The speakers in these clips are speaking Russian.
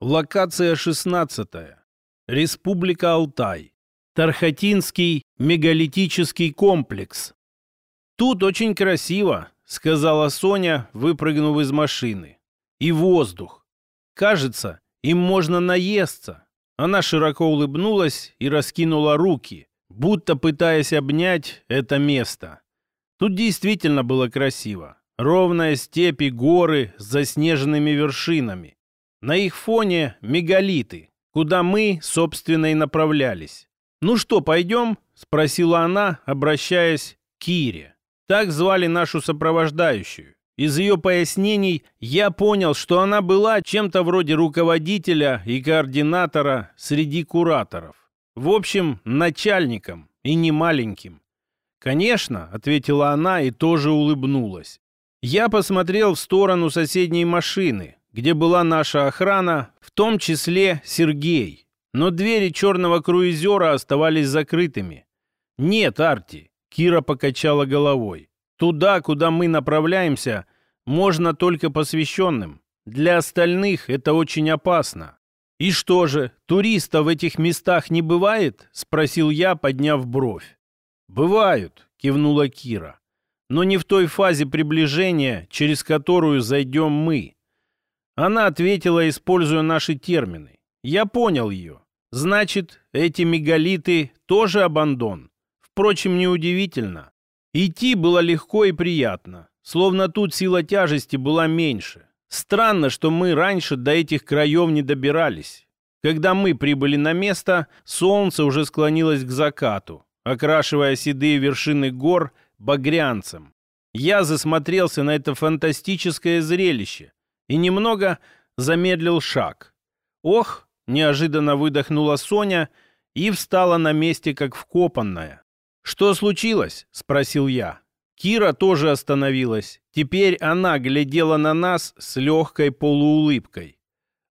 Локация 16. Республика Алтай. Тархатинский мегалитический комплекс. «Тут очень красиво», — сказала Соня, выпрыгнув из машины. «И воздух. Кажется, им можно наесться». Она широко улыбнулась и раскинула руки, будто пытаясь обнять это место. Тут действительно было красиво. Ровная степь и горы с заснеженными вершинами. На их фоне мегалиты, куда мы, собственно, и направлялись. «Ну что, пойдем?» — спросила она, обращаясь к Кире. Так звали нашу сопровождающую. Из ее пояснений я понял, что она была чем-то вроде руководителя и координатора среди кураторов. В общем, начальником и не маленьким. «Конечно», — ответила она и тоже улыбнулась. Я посмотрел в сторону соседней машины, где была наша охрана, в том числе Сергей. Но двери черного круизера оставались закрытыми. «Нет, Арти», — Кира покачала головой. «Туда, куда мы направляемся, можно только посвященным. Для остальных это очень опасно». «И что же, туристов в этих местах не бывает?» — спросил я, подняв бровь. «Бывают», — кивнула Кира. «Но не в той фазе приближения, через которую зайдем мы. Она ответила, используя наши термины. Я понял ее. Значит, эти мегалиты тоже абандон. Впрочем, неудивительно. Идти было легко и приятно, словно тут сила тяжести была меньше. Странно, что мы раньше до этих краев не добирались. Когда мы прибыли на место, солнце уже склонилось к закату, окрашивая седые вершины гор багрянцем. Я засмотрелся на это фантастическое зрелище, и немного замедлил шаг. «Ох!» — неожиданно выдохнула Соня и встала на месте, как вкопанная. «Что случилось?» — спросил я. Кира тоже остановилась. Теперь она глядела на нас с легкой полуулыбкой.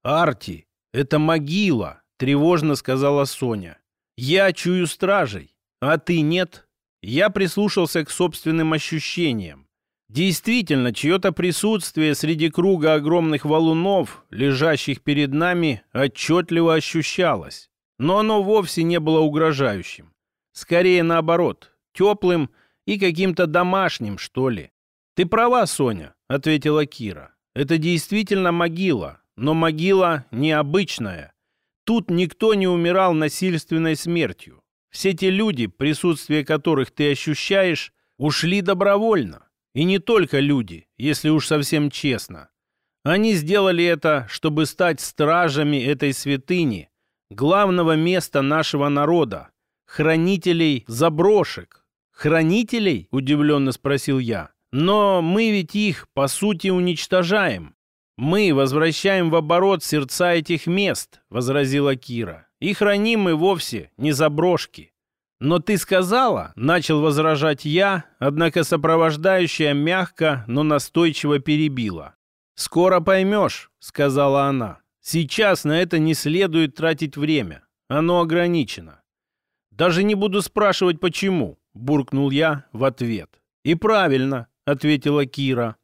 «Арти, это могила!» — тревожно сказала Соня. «Я чую стражей, а ты нет?» Я прислушался к собственным ощущениям. Действительно, чье-то присутствие среди круга огромных валунов, лежащих перед нами, отчетливо ощущалось. Но оно вовсе не было угрожающим. Скорее наоборот, теплым и каким-то домашним, что ли. «Ты права, Соня», — ответила Кира. «Это действительно могила, но могила необычная. Тут никто не умирал насильственной смертью. Все те люди, присутствие которых ты ощущаешь, ушли добровольно. И не только люди, если уж совсем честно. Они сделали это, чтобы стать стражами этой святыни, главного места нашего народа, хранителей заброшек. «Хранителей?» – удивленно спросил я. «Но мы ведь их, по сути, уничтожаем. Мы возвращаем в оборот сердца этих мест», – возразила Кира. «И храним мы вовсе не заброшки. «Но ты сказала», — начал возражать я, однако сопровождающая мягко, но настойчиво перебила. «Скоро поймешь», — сказала она. «Сейчас на это не следует тратить время. Оно ограничено». «Даже не буду спрашивать, почему», — буркнул я в ответ. «И правильно», — ответила Кира.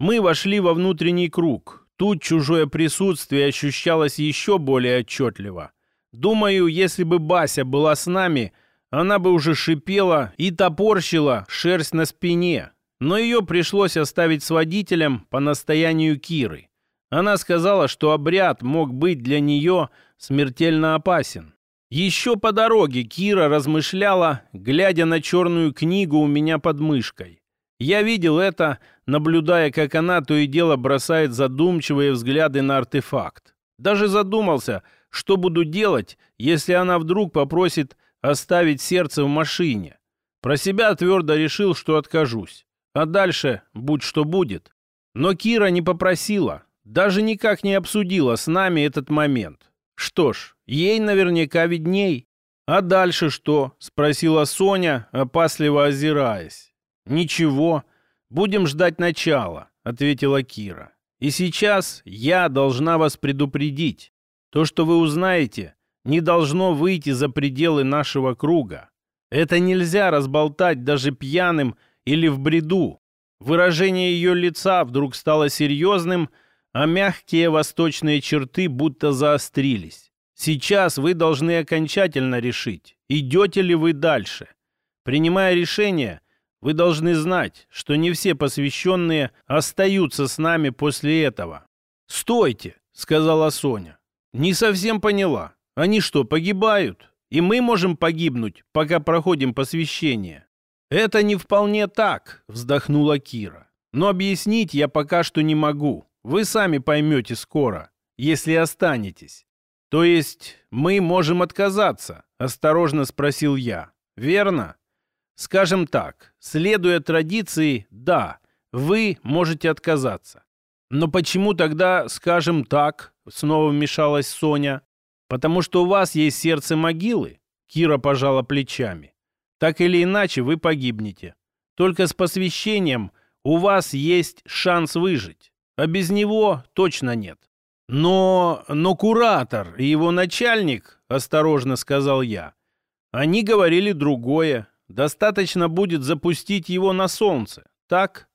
Мы вошли во внутренний круг. Тут чужое присутствие ощущалось еще более отчетливо. Думаю, если бы Бася была с нами, она бы уже шипела и топорщила шерсть на спине, но ее пришлось оставить с водителем по настоянию Киры. Она сказала, что обряд мог быть для нее смертельно опасен. Еще по дороге Кира размышляла, глядя на черную книгу у меня под мышкой. Я видел это, наблюдая, как она то и дело бросает задумчивые взгляды на артефакт. Даже задумался, что буду делать, если она вдруг попросит оставить сердце в машине. Про себя твердо решил, что откажусь. А дальше будь что будет. Но Кира не попросила, даже никак не обсудила с нами этот момент. Что ж, ей наверняка видней. «А дальше что?» — спросила Соня, опасливо озираясь. «Ничего, будем ждать начала», — ответила Кира. «И сейчас я должна вас предупредить. То, что вы узнаете, не должно выйти за пределы нашего круга. Это нельзя разболтать даже пьяным или в бреду. Выражение ее лица вдруг стало серьезным, а мягкие восточные черты будто заострились. Сейчас вы должны окончательно решить, идете ли вы дальше. Принимая решение, вы должны знать, что не все посвященные остаются с нами после этого. «Стойте!» — сказала Соня. «Не совсем поняла. Они что, погибают? И мы можем погибнуть, пока проходим посвящение?» «Это не вполне так», — вздохнула Кира. «Но объяснить я пока что не могу. Вы сами поймете скоро, если останетесь». «То есть мы можем отказаться?» — осторожно спросил я. «Верно?» «Скажем так, следуя традиции, да, вы можете отказаться. Но почему тогда, скажем так, снова вмешалась Соня, потому что у вас есть сердце могилы?» Кира пожала плечами. «Так или иначе вы погибнете. Только с посвящением у вас есть шанс выжить, а без него точно нет. Но, но куратор и его начальник, осторожно сказал я, они говорили другое. Достаточно будет запустить его на солнце, так?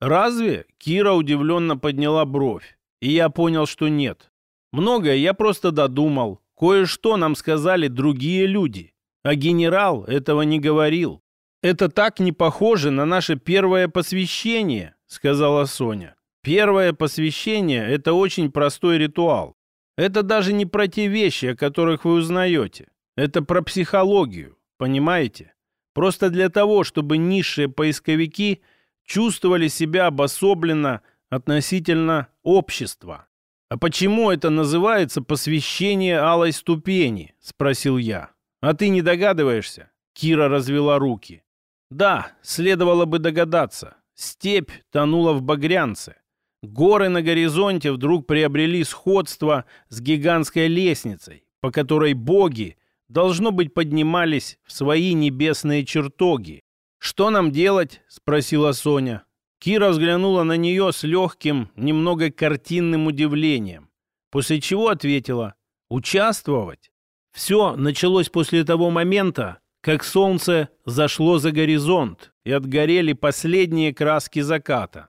Разве? Кира удивленно подняла бровь. И я понял, что нет. Многое я просто додумал. Кое-что нам сказали другие люди. А генерал этого не говорил. «Это так не похоже на наше первое посвящение», — сказала Соня. «Первое посвящение — это очень простой ритуал. Это даже не про те вещи, о которых вы узнаете. Это про психологию, понимаете? Просто для того, чтобы низшие поисковики чувствовали себя обособленно относительно общества. «А почему это называется посвящение алой ступени?» — спросил я. «А ты не догадываешься?» Кира развела руки. Да, следовало бы догадаться. Степь тонула в багрянце. Горы на горизонте вдруг приобрели сходство с гигантской лестницей, по которой боги, должно быть, поднимались в свои небесные чертоги. «Что нам делать?» — спросила Соня. Кира взглянула на нее с легким, немного картинным удивлением, после чего ответила «Участвовать». Все началось после того момента, как солнце зашло за горизонт и отгорели последние краски заката.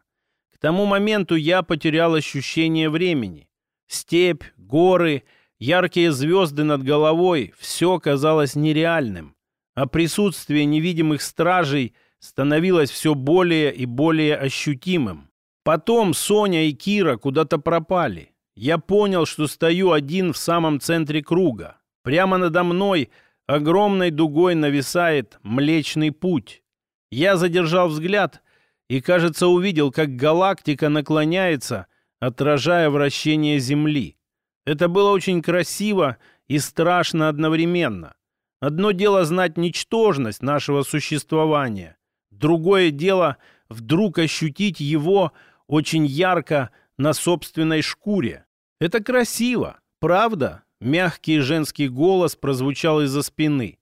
К тому моменту я потерял ощущение времени. Степь, горы, яркие звезды над головой — все казалось нереальным, а присутствие невидимых стражей становилось все более и более ощутимым. Потом Соня и Кира куда-то пропали. Я понял, что стою один в самом центре круга. Прямо надо мной — Огромной дугой нависает Млечный Путь. Я задержал взгляд и, кажется, увидел, как галактика наклоняется, отражая вращение Земли. Это было очень красиво и страшно одновременно. Одно дело знать ничтожность нашего существования, другое дело вдруг ощутить его очень ярко на собственной шкуре. Это красиво, правда? Мягкий женский голос прозвучал из-за спины.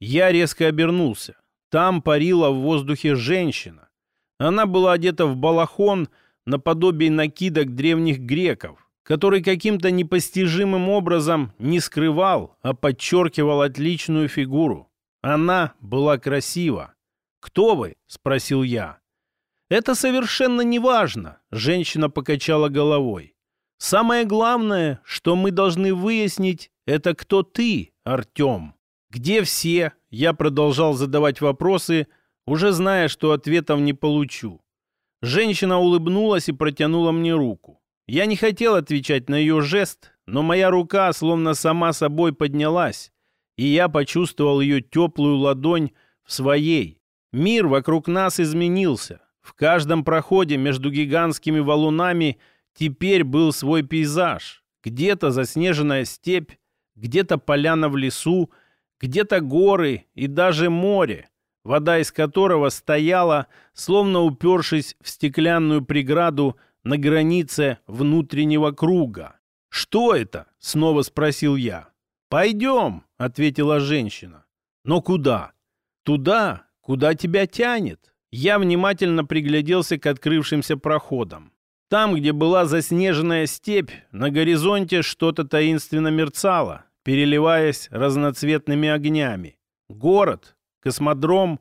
Я резко обернулся. Там парила в воздухе женщина. Она была одета в балахон наподобие накидок древних греков, который каким-то непостижимым образом не скрывал, а подчеркивал отличную фигуру. Она была красива. «Кто вы?» — спросил я. «Это совершенно не важно», — женщина покачала головой. Самое главное, что мы должны выяснить, это кто ты, Артем. Где все? Я продолжал задавать вопросы, уже зная, что ответов не получу. Женщина улыбнулась и протянула мне руку. Я не хотел отвечать на ее жест, но моя рука словно сама собой поднялась, и я почувствовал ее теплую ладонь в своей. Мир вокруг нас изменился. В каждом проходе между гигантскими валунами – Теперь был свой пейзаж. Где-то заснеженная степь, где-то поляна в лесу, где-то горы и даже море, вода из которого стояла, словно упершись в стеклянную преграду на границе внутреннего круга. «Что это?» — снова спросил я. «Пойдем», — ответила женщина. «Но куда?» «Туда, куда тебя тянет». Я внимательно пригляделся к открывшимся проходам. Там, где была заснеженная степь, на горизонте что-то таинственно мерцало, переливаясь разноцветными огнями. Город, космодром.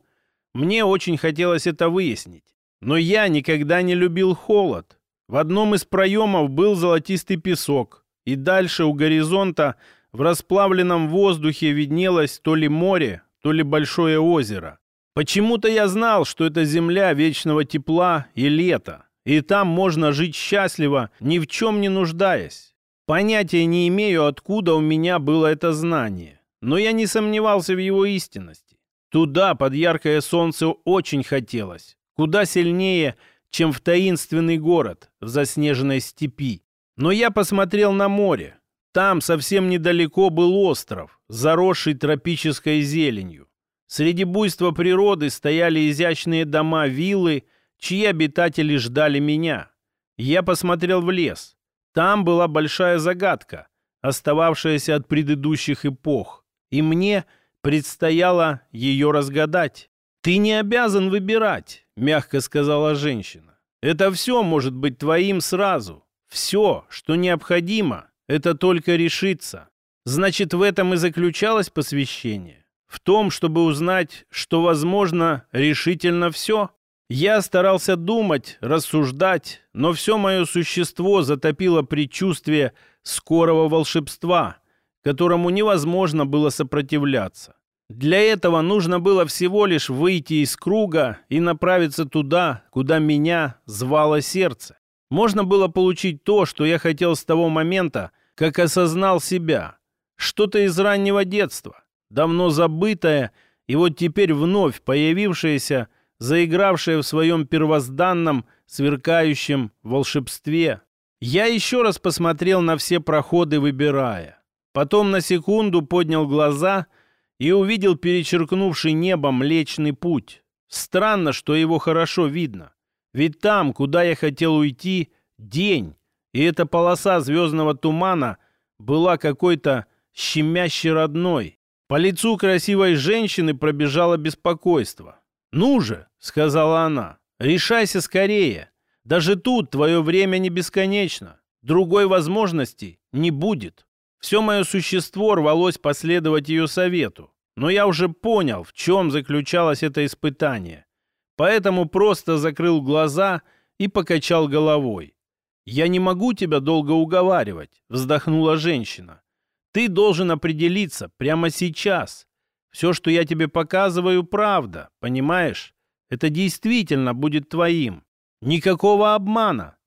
Мне очень хотелось это выяснить. Но я никогда не любил холод. В одном из проемов был золотистый песок, и дальше у горизонта в расплавленном воздухе виднелось то ли море, то ли большое озеро. Почему-то я знал, что это земля вечного тепла и лета, и там можно жить счастливо, ни в чем не нуждаясь. Понятия не имею, откуда у меня было это знание, но я не сомневался в его истинности. Туда под яркое солнце очень хотелось, куда сильнее, чем в таинственный город в заснеженной степи. Но я посмотрел на море. Там совсем недалеко был остров, заросший тропической зеленью. Среди буйства природы стояли изящные дома-виллы, чьи обитатели ждали меня. Я посмотрел в лес. Там была большая загадка, остававшаяся от предыдущих эпох, и мне предстояло ее разгадать. «Ты не обязан выбирать», — мягко сказала женщина. «Это все может быть твоим сразу. Все, что необходимо, это только решиться. Значит, в этом и заключалось посвящение в том, чтобы узнать, что возможно решительно все. Я старался думать, рассуждать, но все мое существо затопило предчувствие скорого волшебства, которому невозможно было сопротивляться. Для этого нужно было всего лишь выйти из круга и направиться туда, куда меня звало сердце. Можно было получить то, что я хотел с того момента, как осознал себя. Что-то из раннего детства давно забытое и вот теперь вновь появившееся, заигравшее в своем первозданном, сверкающем волшебстве. Я еще раз посмотрел на все проходы, выбирая. Потом на секунду поднял глаза и увидел перечеркнувший небо Млечный Путь. Странно, что его хорошо видно. Ведь там, куда я хотел уйти, день, и эта полоса звездного тумана была какой-то щемяще родной. По лицу красивой женщины пробежало беспокойство. «Ну же», — сказала она, — «решайся скорее. Даже тут твое время не бесконечно. Другой возможности не будет». Все мое существо рвалось последовать ее совету. Но я уже понял, в чем заключалось это испытание. Поэтому просто закрыл глаза и покачал головой. «Я не могу тебя долго уговаривать», — вздохнула женщина. Ты должен определиться прямо сейчас. Все, что я тебе показываю, правда, понимаешь? Это действительно будет твоим. Никакого обмана.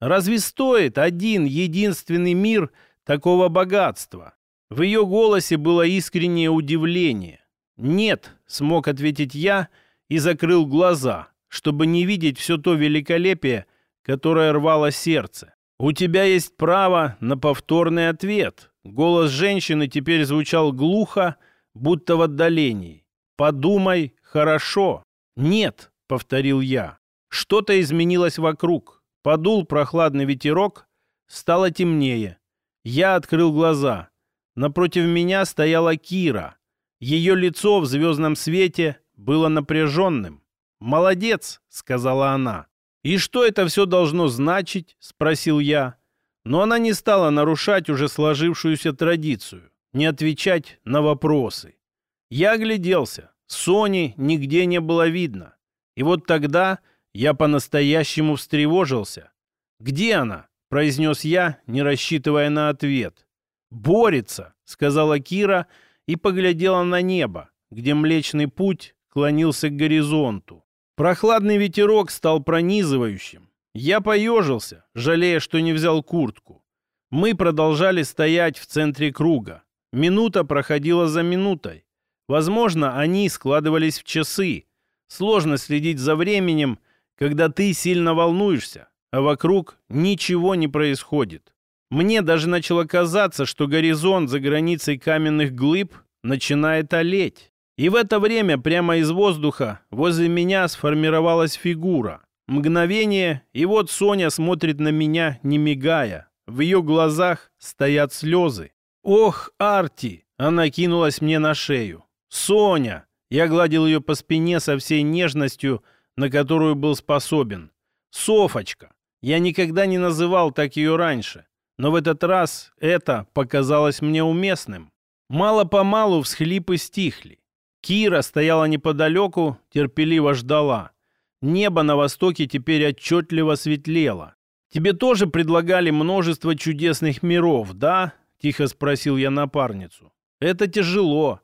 Разве стоит один единственный мир такого богатства? В ее голосе было искреннее удивление. «Нет», — смог ответить я и закрыл глаза, чтобы не видеть все то великолепие, которое рвало сердце. «У тебя есть право на повторный ответ», Голос женщины теперь звучал глухо, будто в отдалении. «Подумай хорошо». «Нет», — повторил я. Что-то изменилось вокруг. Подул прохладный ветерок, стало темнее. Я открыл глаза. Напротив меня стояла Кира. Ее лицо в звездном свете было напряженным. «Молодец», — сказала она. «И что это все должно значить?» — спросил я. Но она не стала нарушать уже сложившуюся традицию, не отвечать на вопросы. Я огляделся. Сони нигде не было видно. И вот тогда я по-настоящему встревожился. «Где она?» — произнес я, не рассчитывая на ответ. «Борется», — сказала Кира и поглядела на небо, где Млечный Путь клонился к горизонту. Прохладный ветерок стал пронизывающим, я поежился, жалея, что не взял куртку. Мы продолжали стоять в центре круга. Минута проходила за минутой. Возможно, они складывались в часы. Сложно следить за временем, когда ты сильно волнуешься, а вокруг ничего не происходит. Мне даже начало казаться, что горизонт за границей каменных глыб начинает олеть. И в это время прямо из воздуха возле меня сформировалась фигура. Мгновение, и вот Соня смотрит на меня, не мигая. В ее глазах стоят слезы. «Ох, Арти!» Она кинулась мне на шею. «Соня!» Я гладил ее по спине со всей нежностью, на которую был способен. «Софочка!» Я никогда не называл так ее раньше, но в этот раз это показалось мне уместным. Мало-помалу всхлипы стихли. Кира стояла неподалеку, терпеливо ждала. Небо на востоке теперь отчетливо светлело. Тебе тоже предлагали множество чудесных миров, да? Тихо спросил я напарницу. Это тяжело.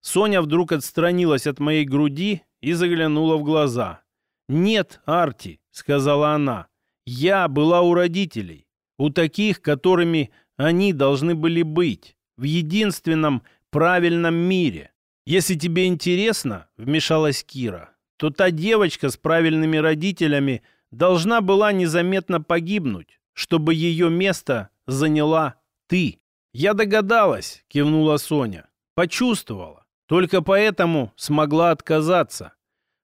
Соня вдруг отстранилась от моей груди и заглянула в глаза. «Нет, Арти», — сказала она, — «я была у родителей, у таких, которыми они должны были быть, в единственном правильном мире. Если тебе интересно, — вмешалась Кира, — то та девочка с правильными родителями должна была незаметно погибнуть, чтобы ее место заняла ты. «Я догадалась», — кивнула Соня. «Почувствовала. Только поэтому смогла отказаться.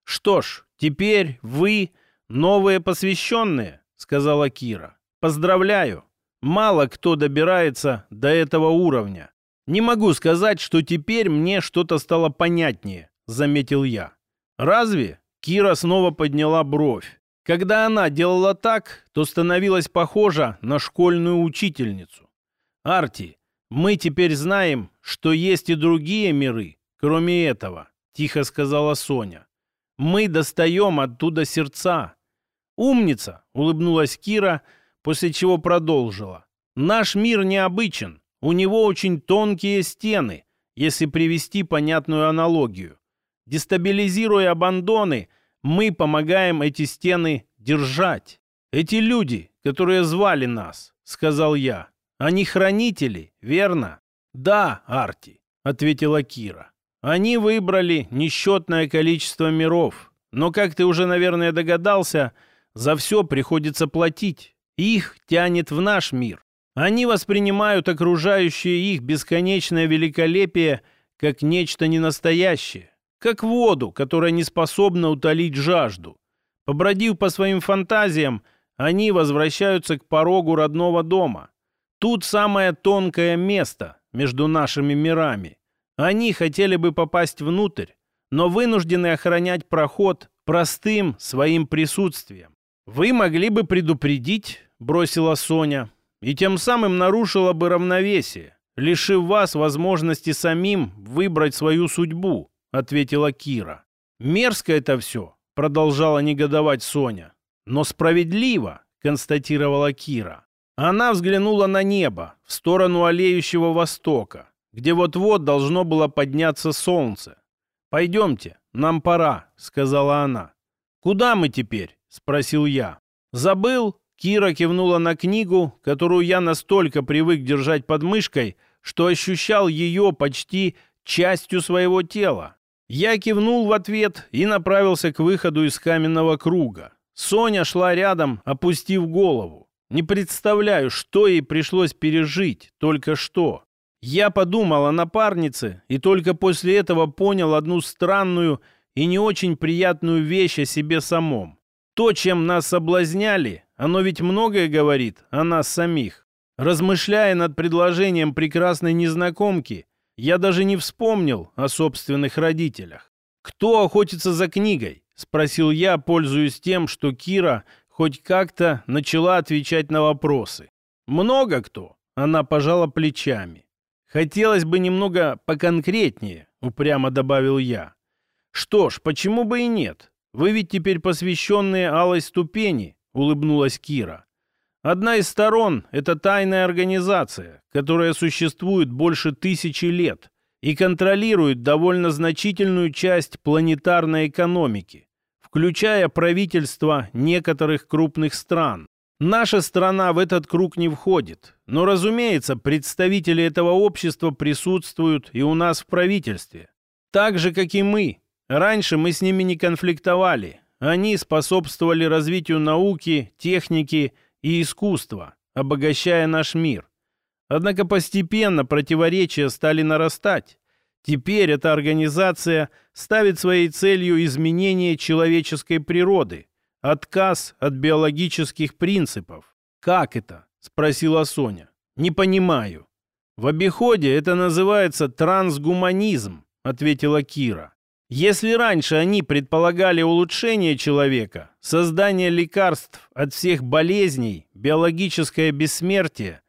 Что ж, теперь вы новые посвященные», — сказала Кира. «Поздравляю. Мало кто добирается до этого уровня. Не могу сказать, что теперь мне что-то стало понятнее», — заметил я. «Разве?» — Кира снова подняла бровь. Когда она делала так, то становилась похожа на школьную учительницу. «Арти, мы теперь знаем, что есть и другие миры, кроме этого, тихо сказала Соня. Мы достаем оттуда сердца. Умница, улыбнулась Кира, после чего продолжила. Наш мир необычен. У него очень тонкие стены, если привести понятную аналогию. Дестабилизируя абандоны, мы помогаем эти стены держать. Эти люди, которые звали нас, сказал я, они хранители, верно? Да, Арти, ответила Кира. Они выбрали несчетное количество миров. Но, как ты уже, наверное, догадался, за все приходится платить. Их тянет в наш мир. Они воспринимают окружающее их бесконечное великолепие как нечто ненастоящее, как воду, которая не способна утолить жажду. Побродив по своим фантазиям, они возвращаются к порогу родного дома, Тут самое тонкое место между нашими мирами. Они хотели бы попасть внутрь, но вынуждены охранять проход простым своим присутствием. «Вы могли бы предупредить», — бросила Соня, «и тем самым нарушила бы равновесие, лишив вас возможности самим выбрать свою судьбу», — ответила Кира. «Мерзко это все», — продолжала негодовать Соня. «Но справедливо», — констатировала Кира. Она взглянула на небо, в сторону олеющего востока, где вот-вот должно было подняться солнце. «Пойдемте, нам пора», — сказала она. «Куда мы теперь?» — спросил я. «Забыл?» — Кира кивнула на книгу, которую я настолько привык держать под мышкой, что ощущал ее почти частью своего тела. Я кивнул в ответ и направился к выходу из каменного круга. Соня шла рядом, опустив голову. Не представляю, что ей пришлось пережить только что. Я подумал о напарнице и только после этого понял одну странную и не очень приятную вещь о себе самом. То, чем нас соблазняли, оно ведь многое говорит о нас самих. Размышляя над предложением прекрасной незнакомки, я даже не вспомнил о собственных родителях. «Кто охотится за книгой?» — спросил я, пользуясь тем, что Кира хоть как-то начала отвечать на вопросы. «Много кто?» — она пожала плечами. «Хотелось бы немного поконкретнее», — упрямо добавил я. «Что ж, почему бы и нет? Вы ведь теперь посвященные алой ступени», — улыбнулась Кира. «Одна из сторон — это тайная организация, которая существует больше тысячи лет и контролирует довольно значительную часть планетарной экономики включая правительства некоторых крупных стран. Наша страна в этот круг не входит, но, разумеется, представители этого общества присутствуют и у нас в правительстве. Так же, как и мы. Раньше мы с ними не конфликтовали. Они способствовали развитию науки, техники и искусства, обогащая наш мир. Однако постепенно противоречия стали нарастать. Теперь эта организация ставит своей целью изменение человеческой природы, отказ от биологических принципов. «Как это?» – спросила Соня. «Не понимаю». «В обиходе это называется трансгуманизм», – ответила Кира. «Если раньше они предполагали улучшение человека, создание лекарств от всех болезней, биологическое бессмертие,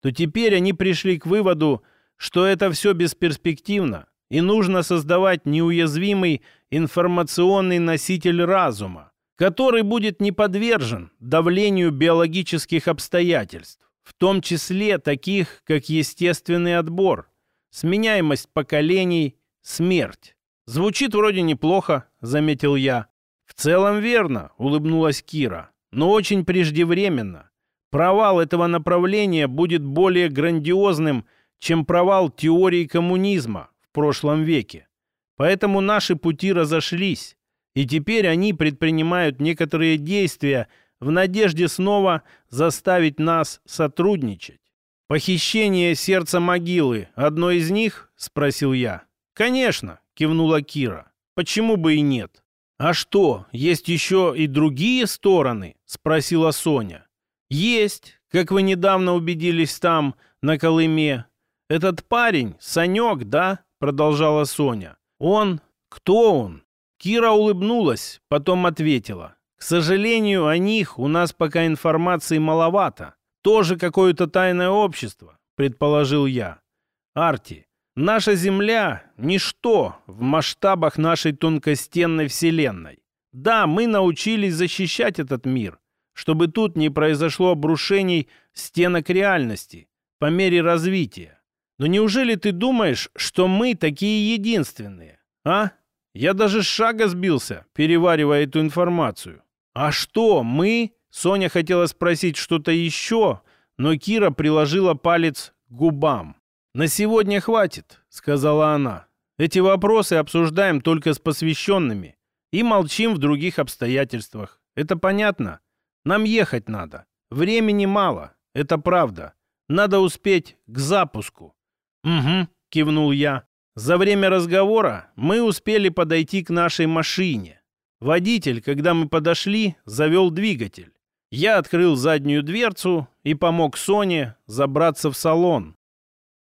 то теперь они пришли к выводу, что это все бесперспективно, и нужно создавать неуязвимый информационный носитель разума, который будет не подвержен давлению биологических обстоятельств, в том числе таких, как естественный отбор, сменяемость поколений, смерть. Звучит вроде неплохо, заметил я. В целом верно, улыбнулась Кира, но очень преждевременно. Провал этого направления будет более грандиозным, чем провал теории коммунизма в прошлом веке. Поэтому наши пути разошлись, и теперь они предпринимают некоторые действия в надежде снова заставить нас сотрудничать. «Похищение сердца могилы – одно из них?» – спросил я. «Конечно», – кивнула Кира. «Почему бы и нет?» «А что, есть еще и другие стороны?» – спросила Соня. «Есть, как вы недавно убедились там, на Колыме. Этот парень, Санек, да?» – продолжала Соня. «Он? Кто он?» Кира улыбнулась, потом ответила. «К сожалению, о них у нас пока информации маловато. Тоже какое-то тайное общество, предположил я. Арти, наша Земля — ничто в масштабах нашей тонкостенной Вселенной. Да, мы научились защищать этот мир, чтобы тут не произошло обрушений стенок реальности по мере развития. Но неужели ты думаешь, что мы такие единственные, а? Я даже с шага сбился, переваривая эту информацию. А что, мы Соня хотела спросить что-то еще, но Кира приложила палец к губам. «На сегодня хватит», — сказала она. «Эти вопросы обсуждаем только с посвященными и молчим в других обстоятельствах. Это понятно? Нам ехать надо. Времени мало, это правда. Надо успеть к запуску». «Угу», — кивнул я. За время разговора мы успели подойти к нашей машине. Водитель, когда мы подошли, завел двигатель. Я открыл заднюю дверцу и помог Соне забраться в салон.